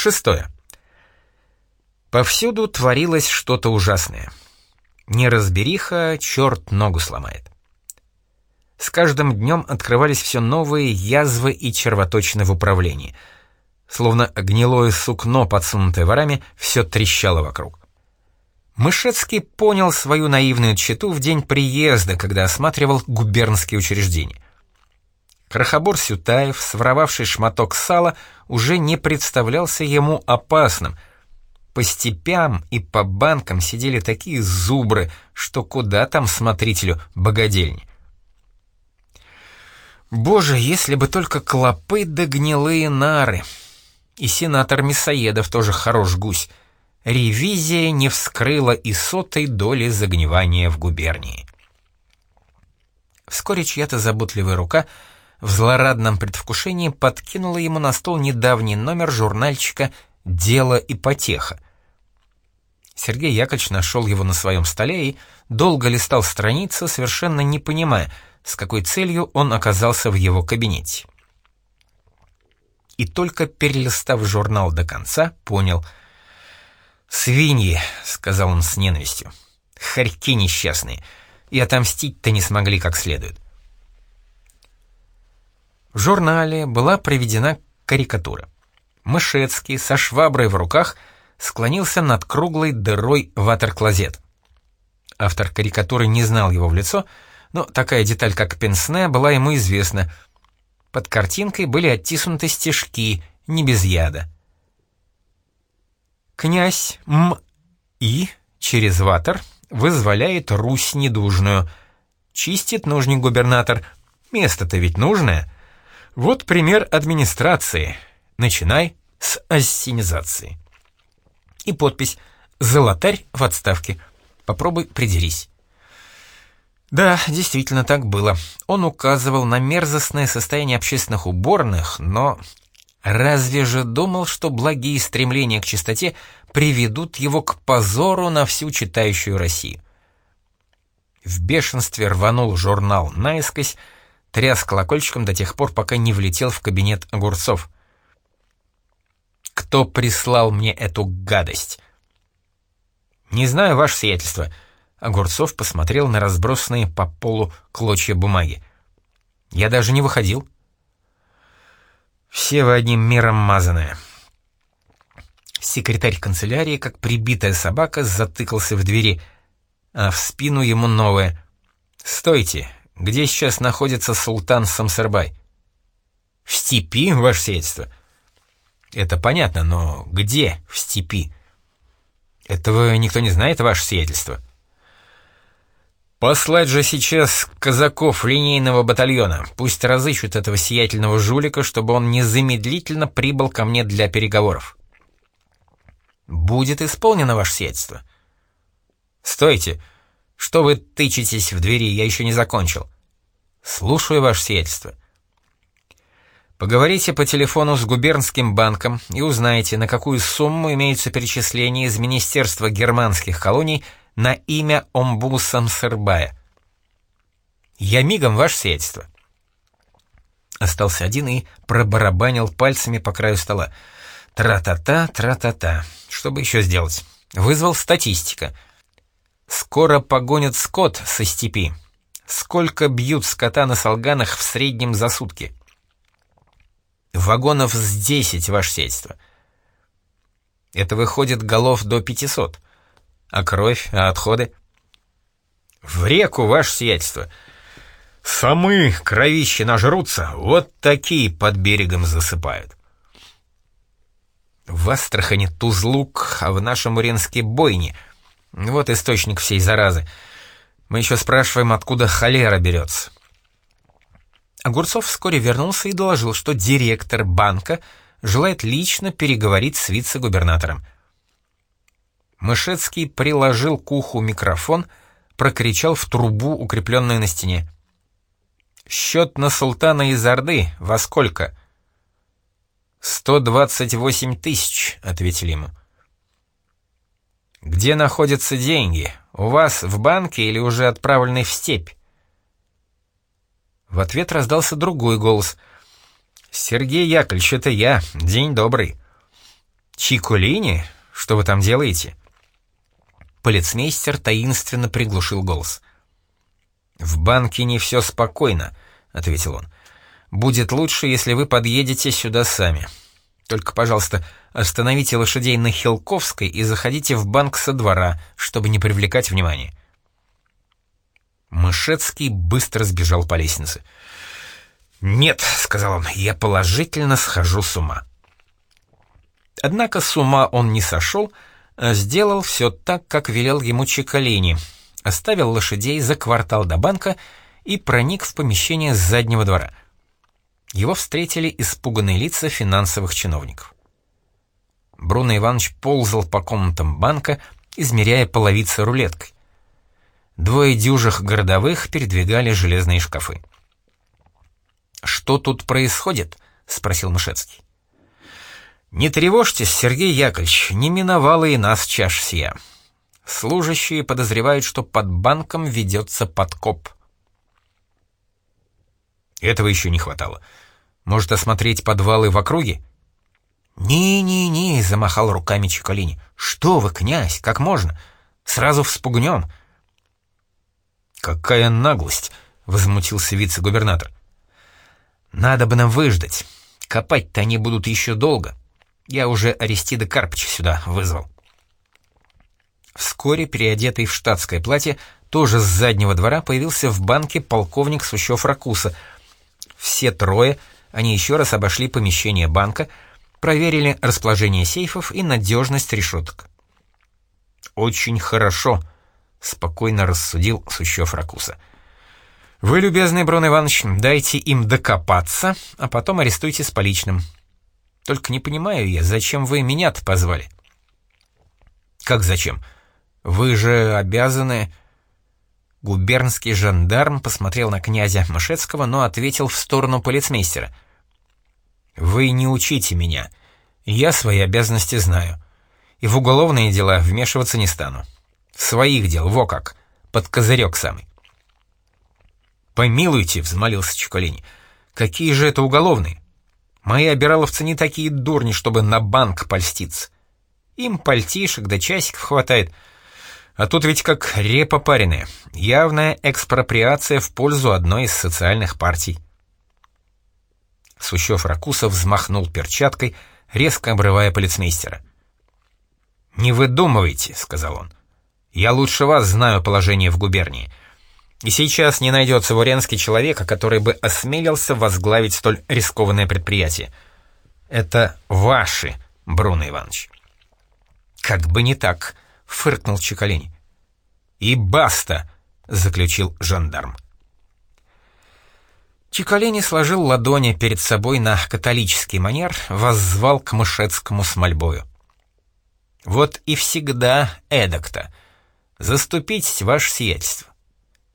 Шестое. Повсюду творилось что-то ужасное. Неразбериха черт ногу сломает. С каждым днем открывались все новые язвы и червоточины в управлении. Словно гнилое сукно, подсунутое ворами, все трещало вокруг. Мышецкий понял свою наивную тщету в день приезда, когда осматривал губернские учреждения. Крохобор Сютаев, своровавший шматок сала, уже не представлялся ему опасным — по степям и по банкам сидели такие зубры, что куда там смотрителю богадельни. Боже, если бы только клопы да гнилые нары. И сенатор Мясоедов тоже хорош гусь. Ревизия не вскрыла и сотой доли загнивания в губернии. Вскоре чья-то заботливая рука в злорадном предвкушении подкинула ему на стол недавний номер журнальчика «Дело и потеха». Сергей Яковлевич нашел его на своем столе и долго листал страницы, совершенно не понимая, с какой целью он оказался в его кабинете. И только перелистав журнал до конца, понял. «Свиньи», — сказал он с ненавистью, — «хорьки несчастные, и отомстить-то не смогли как следует». В журнале была проведена карикатура. Мышецкий со шваброй в руках — склонился над круглой дырой ватер-клозет. Автор карикатуры не знал его в лицо, но такая деталь, как пенсне, была ему известна. Под картинкой были оттиснуты стежки, не без яда. «Князь М. И через ватер вызволяет Русь недужную. Чистит нужник губернатор. Место-то ведь нужное. Вот пример администрации. Начинай с ассенизации» и подпись «Золотарь в отставке». Попробуй придерись. Да, действительно так было. Он указывал на мерзостное состояние общественных уборных, но разве же думал, что благие стремления к чистоте приведут его к позору на всю читающую Россию? В бешенстве рванул журнал наискось, тряс колокольчиком до тех пор, пока не влетел в кабинет огурцов кто прислал мне эту гадость?» «Не знаю, ваше сиятельство». Огурцов посмотрел на разбросанные по полу клочья бумаги. «Я даже не выходил». «Все вы одним миром мазаные». Секретарь канцелярии, как прибитая собака, затыкался в двери, а в спину ему новое. «Стойте! Где сейчас находится султан Самсарбай?» «В степи, ваше сиятельство». Это понятно, но где в степи? Этого никто не знает, ваше сиятельство. Послать же сейчас казаков линейного батальона. Пусть разыщут этого сиятельного жулика, чтобы он незамедлительно прибыл ко мне для переговоров. Будет исполнено ваше сиятельство. Стойте. Что вы тычетесь в двери, я еще не закончил. Слушаю ваше сиятельство. Поговорите по телефону с губернским банком и узнайте, на какую сумму имеются перечисления из Министерства германских колоний на имя Омбуса Мсербая. Я мигом ваше сиятельство. Остался один и пробарабанил пальцами по краю стола. Тра-та-та, тра-та-та. Что бы еще сделать? Вызвал статистика. Скоро погонят скот со степи. Сколько бьют скота на солганах в среднем за сутки? Вагонов с 10, ваше сельство. Это выходит голов до 500. А кровь, а отходы? В реку, ваше сиятельство. Самы кровищи нажрутся, вот такие под берегом засыпают. В Астрахани Тузлук, а в нашем Уренске бойни. Вот источник всей заразы. Мы еще спрашиваем, откуда холера берется. Огурцов вскоре вернулся и доложил, что директор банка желает лично переговорить с вице-губернатором. Мышецкий приложил к уху микрофон, прокричал в трубу, укрепленную на стене. «Счет на султана из Орды во сколько?» «Сто двадцать восемь тысяч», — ответили ему. «Где находятся деньги? У вас в банке или уже отправлены в степь?» В ответ раздался другой голос. «Сергей Яковлевич, это я. День добрый». «Чиколини? Что вы там делаете?» Полицмейстер таинственно приглушил голос. «В банке не все спокойно», — ответил он. «Будет лучше, если вы подъедете сюда сами. Только, пожалуйста, остановите лошадей на Хилковской и заходите в банк со двора, чтобы не привлекать внимания». Мышецкий быстро сбежал по лестнице. «Нет», — сказал он, — «я положительно схожу с ума». Однако с ума он не сошел, а сделал все так, как велел ему Чекалини, оставил лошадей за квартал до банка и проник в помещение с заднего двора. Его встретили испуганные лица финансовых чиновников. Бруно Иванович ползал по комнатам банка, измеряя половицы рулеткой. Двое дюжих городовых передвигали железные шкафы. «Что тут происходит?» — спросил Мышецкий. «Не тревожьтесь, Сергей Яковлевич, не миновала и нас чаш сия. Служащие подозревают, что под банком ведется подкоп». Этого еще не хватало. Может, осмотреть подвалы в округе? «Не-не-не», — замахал руками Чекалини. «Что вы, князь, как можно? Сразу вспугнем». «Какая наглость!» — возмутился вице-губернатор. «Надо бы нам выждать. Копать-то они будут еще долго. Я уже Аристида Карпыча сюда вызвал». Вскоре, переодетый в штатское платье, тоже с заднего двора появился в банке полковник Сущев-Ракуса. Все трое, они еще раз обошли помещение банка, проверили расположение сейфов и надежность решеток. «Очень хорошо», — спокойно рассудил Сущев-Ракуса. «Вы, любезный Брон Иванович, дайте им докопаться, а потом арестуйте с поличным. Только не понимаю я, зачем вы меня-то позвали?» «Как зачем? Вы же обязаны...» Губернский жандарм посмотрел на князя Мышецкого, но ответил в сторону полицмейстера. «Вы не учите меня. Я свои обязанности знаю. И в уголовные дела вмешиваться не стану. Своих дел, во как, под козырек самый». «Помилуйте», — взмолился Чекалини, — «какие же это уголовные? Мои обираловцы не такие дурни, чтобы на банк польститься. Им пальтишек да часиков хватает». А тут ведь как репа пареная, явная экспроприация в пользу одной из социальных партий. Сущев-Ракусов взмахнул перчаткой, резко обрывая полицмейстера. «Не выдумывайте», — сказал он. «Я лучше вас знаю положение в губернии. И сейчас не найдется в Уренске человека, который бы осмелился возглавить столь рискованное предприятие. Это ваши, Бруно Иванович». «Как бы не так», — фыркнул Чекалень. «И баста!» — заключил жандарм. Чекалини сложил ладони перед собой на католический манер, воззвал к Мышецкому с мольбою. «Вот и всегда эдак-то. Заступитесь, ваше сиятельство.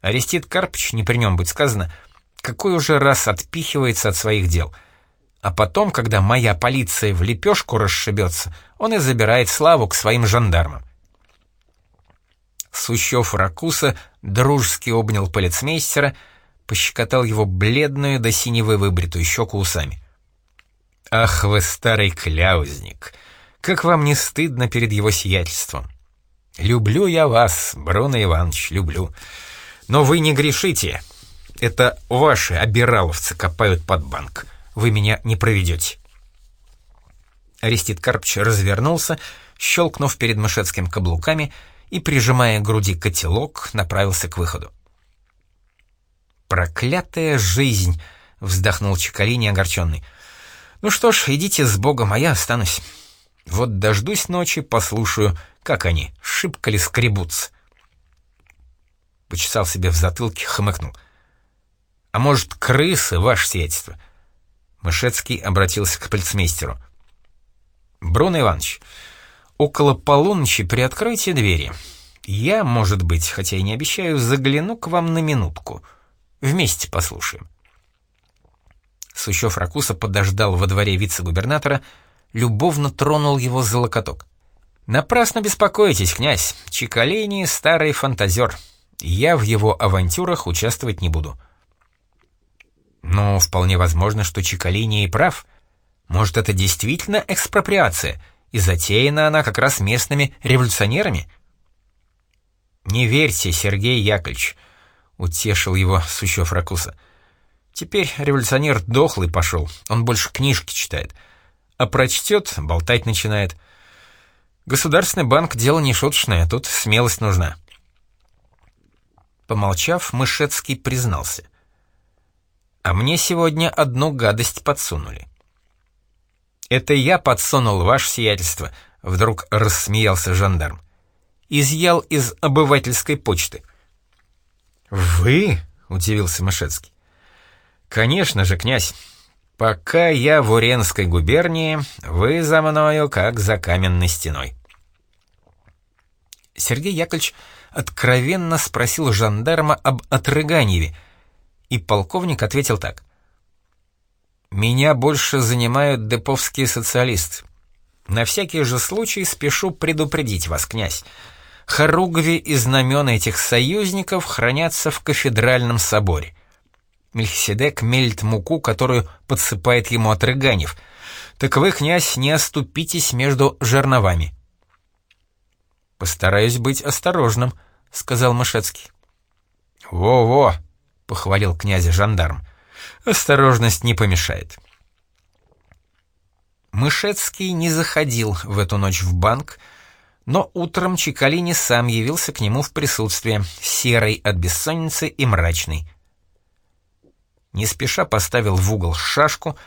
Арестит Карпыч, не при нем быть сказано, какой уже раз отпихивается от своих дел. А потом, когда моя полиция в лепешку расшибется, он и забирает славу к своим жандармам. Сущев Ракуса дружески обнял полицмейстера, пощекотал его бледную до синевы выбритую щеку усами. «Ах вы, старый кляузник! Как вам не стыдно перед его сиятельством! Люблю я вас, Бруно Иванович, люблю. Но вы не грешите. Это ваши обираловцы копают под банк. Вы меня не проведете». Арестит Карпч развернулся, щелкнув перед Мышецким каблуками — и, прижимая к груди котелок, направился к выходу. «Проклятая жизнь!» — вздохнул Чекалини огорченный. «Ну что ж, идите с Богом, а я останусь. Вот дождусь ночи, послушаю, как они, шибко ли скребутся». Почесал себе в затылке, хмыкнул. «А может, крысы, ваше сиятельство?» Мышецкий обратился к полицмейстеру. «Бруно Иванович, Около полуночи приоткройте двери. Я, может быть, хотя и не обещаю, загляну к вам на минутку. Вместе послушаем. Сущев Ракуса подождал во дворе вице-губернатора, любовно тронул его за локоток. «Напрасно беспокойтесь, князь. Чекалини — старый фантазер. Я в его авантюрах участвовать не буду». «Но вполне возможно, что Чекалини и прав. Может, это действительно экспроприация, и затеяна она как раз местными революционерами. «Не верьте, Сергей Яковлевич», — утешил его Сущев Ракуса. «Теперь революционер дохлый пошел, он больше книжки читает. А прочтет, болтать начинает. Государственный банк — дело не шуточное, тут смелость нужна». Помолчав, Мышецкий признался. «А мне сегодня одну гадость подсунули». «Это я подсунул ваше сиятельство», — вдруг рассмеялся жандарм. «Изъял из обывательской почты». «Вы?» — удивился Мышецкий. «Конечно же, князь. Пока я в Уренской губернии, вы за мною как за каменной стеной». Сергей Яковлевич откровенно спросил жандарма об Отрыганьеве, и полковник ответил так. Меня больше занимают деповские социалисты. На всякий же случай спешу предупредить вас, князь. Хоругви и знамена этих союзников хранятся в кафедральном соборе. Мельхиседек мелит муку, которую подсыпает ему Отрыганев. Так вы, князь, не оступитесь между жерновами. «Постараюсь быть осторожным», — сказал Мышецкий. «Во-во», — похвалил князя жандарм. Осторожность не помешает. Мышецкий не заходил в эту ночь в банк, но утром Чекалини сам явился к нему в присутствии, серый от бессонницы и мрачный. Не спеша поставил в угол шашку,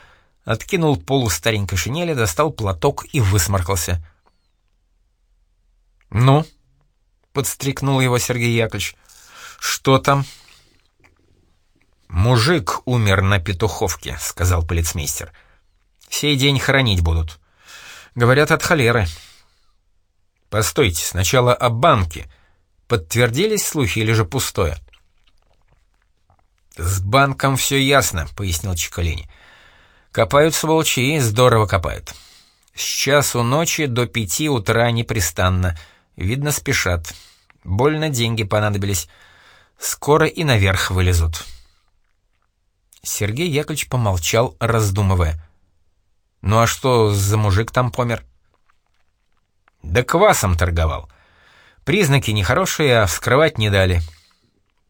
откинул полу старенькой шинели, достал платок и высморкался. «Ну?» — подстрикнул его Сергей Яковлевич. «Что там?» «Мужик умер на Петуховке», — сказал полицмейстер. «Сей день хоронить будут. Говорят, от холеры». «Постойте, сначала о банке. Подтвердились слухи или же пустое?» «С банком все ясно», — пояснил Чекалини. «Копают сволочи и здорово копают. С часу ночи до пяти утра непрестанно. Видно, спешат. Больно деньги понадобились. Скоро и наверх вылезут». Сергей Яковлевич помолчал, раздумывая. «Ну а что за мужик там помер?» «Да квасом торговал. Признаки нехорошие, а вскрывать не дали.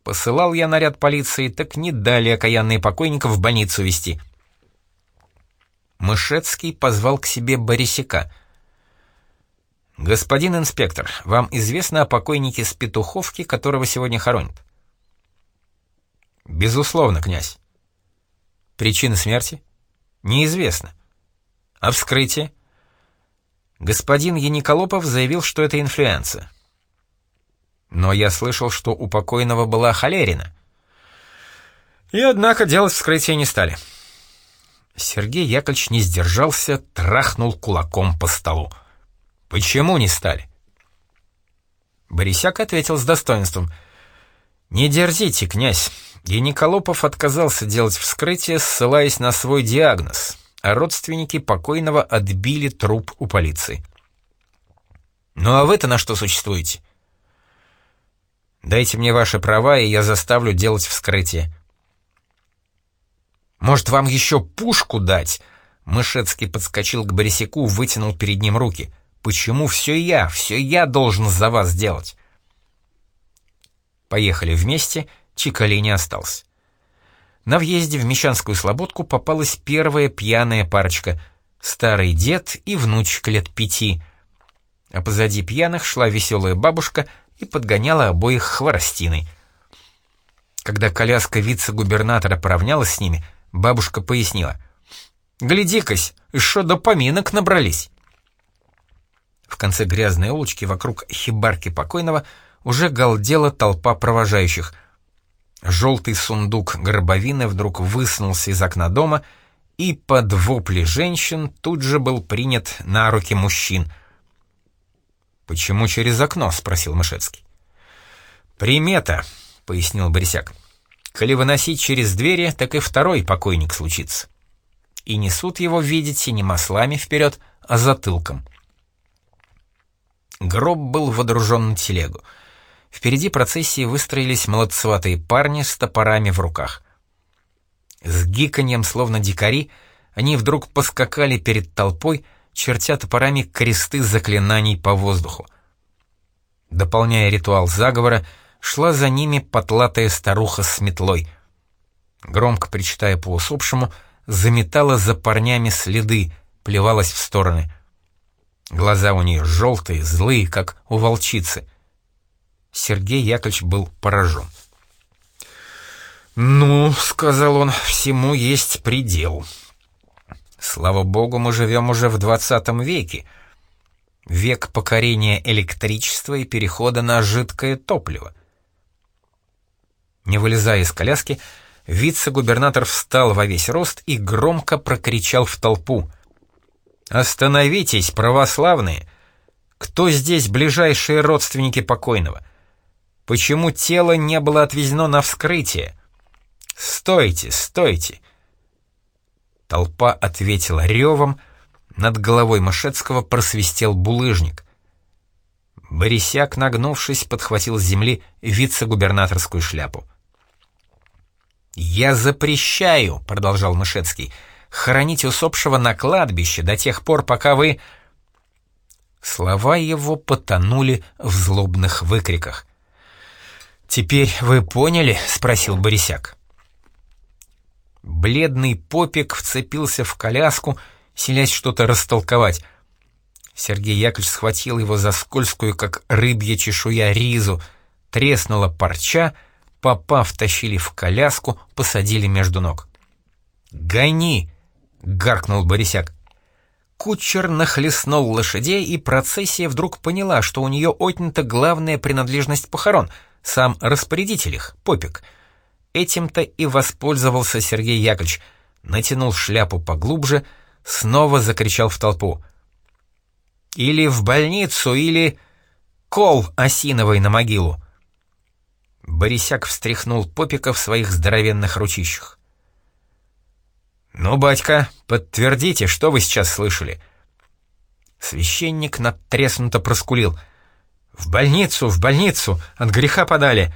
Посылал я наряд полиции, так не дали окаянные покойников в больницу вести». Мышецкий позвал к себе Борисяка. «Господин инспектор, вам известно о покойнике с Петуховки, которого сегодня хоронят?» «Безусловно, князь». Причина смерти? Неизвестно. А вскрытие? Господин Яниколопов заявил, что это инфлюенция. Но я слышал, что у покойного была холерина. И однако делать вскрытие не стали. Сергей Яковлевич не сдержался, трахнул кулаком по столу. «Почему не стали?» Борисяк ответил с достоинством. «Не дерзите, князь. Яниколопов отказался делать вскрытие, ссылаясь на свой диагноз, а родственники покойного отбили труп у полиции. «Ну а вы-то на что существуете?» «Дайте мне ваши права, и я заставлю делать вскрытие». «Может, вам еще пушку дать?» Мышецкий подскочил к Борисяку, вытянул перед ним руки. «Почему все я? Все я должен за вас сделать?» Поехали вместе — Чикали не остался. На въезде в Мещанскую слободку попалась первая пьяная парочка — старый дед и внучка лет пяти. А позади пьяных шла веселая бабушка и подгоняла обоих хворостиной. Когда коляска вице-губернатора поравнялась с ними, бабушка пояснила. «Гляди-кась, что до поминок набрались!» В конце грязной улочки вокруг хибарки покойного уже галдела толпа провожающих — Желтый сундук гробовины вдруг высунулся из окна дома, и под вопли женщин тут же был принят на руки мужчин. «Почему через окно?» — спросил Мышецкий. «Примета», — пояснил Борисяк. «Коли выносить через двери, так и второй покойник случится. И несут его, видите, не маслами вперед, а затылком». Гроб был водружен на телегу. Впереди процессии выстроились молодцеватые парни с топорами в руках. С гиканьем, словно дикари, они вдруг поскакали перед толпой, чертя топорами кресты заклинаний по воздуху. Дополняя ритуал заговора, шла за ними потлатая старуха с метлой. Громко причитая по усопшему, заметала за парнями следы, плевалась в стороны. Глаза у нее желтые, злые, как у волчицы. Сергей Яковлевич был поражен. «Ну, — сказал он, — всему есть предел. Слава богу, мы живем уже в двадцатом веке. Век покорения электричества и перехода на жидкое топливо. Не вылезая из коляски, вице-губернатор встал во весь рост и громко прокричал в толпу. «Остановитесь, православные! Кто здесь ближайшие родственники покойного? Почему тело не было отвезено на вскрытие?» «Стойте, стойте!» Толпа ответила ревом, над головой Мышецкого просвистел булыжник. Борисяк, нагнувшись, подхватил с земли вице-губернаторскую шляпу. «Я запрещаю», — продолжал Мышецкий, — «хоронить усопшего на кладбище до тех пор, пока вы...» Слова его потонули в злобных выкриках. «Теперь вы поняли?» — спросил Борисяк. Бледный попик вцепился в коляску, селясь что-то растолковать. Сергей Яковлевич схватил его за скользкую, как рыбья чешуя, ризу, треснула парча, попав, тащили в коляску, посадили между ног. «Гони!» — гаркнул Борисяк. Кучер нахлестнул лошадей, и процессия вдруг поняла, что у нее отнята главная принадлежность похорон — сам распорядитель их, Попик — Этим-то и воспользовался Сергей Яковлевич, натянул шляпу поглубже, снова закричал в толпу. «Или в больницу, или кол осиновый на могилу!» Борисяк встряхнул Попика в своих здоровенных ручищах. «Ну, батька, подтвердите, что вы сейчас слышали?» Священник надтреснуто проскулил. «В больницу, в больницу! От греха подали!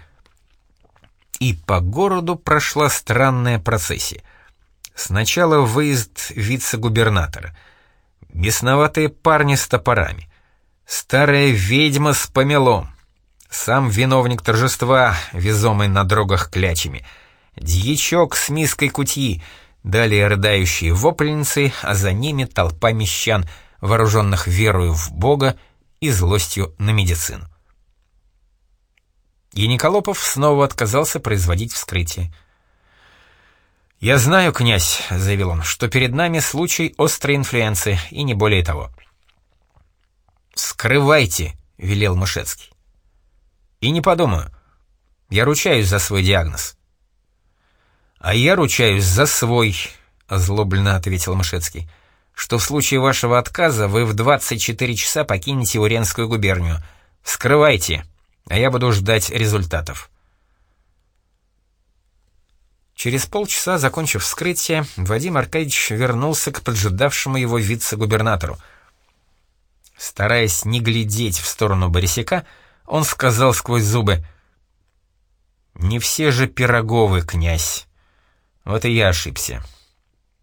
и по городу прошла странная процессия. Сначала выезд вице-губернатора, бесноватые парни с топорами, старая ведьма с помелом, сам виновник торжества, везомый на дорогах клячами, дьячок с миской кутьи, далее рыдающие вопленницы, а за ними толпа мещан, вооруженных верою в Бога и злостью на медицину. Яниколопов снова отказался производить вскрытие. «Я знаю, князь», — заявил он, — «что перед нами случай острой инфлюенции, и не более того». «Скрывайте», — велел Мышецкий. «И не подумаю. Я ручаюсь за свой диагноз». «А я ручаюсь за свой», — озлобленно ответил Мышецкий, «что в случае вашего отказа вы в 24 часа покинете Уренскую губернию. Скрывайте» а я буду ждать результатов. Через полчаса, закончив вскрытие, Вадим Аркадьевич вернулся к поджидавшему его вице-губернатору. Стараясь не глядеть в сторону Борисяка, он сказал сквозь зубы, «Не все же Пироговы, князь. Вот и я ошибся.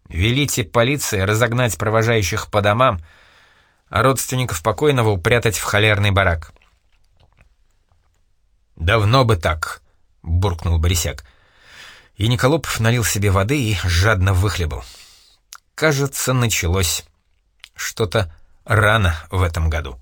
Велите полиции разогнать провожающих по домам, а родственников покойного упрятать в холерный барак». «Давно бы так», — буркнул Борисяк. И Николопов налил себе воды и жадно выхлебал. Кажется, началось что-то рано в этом году.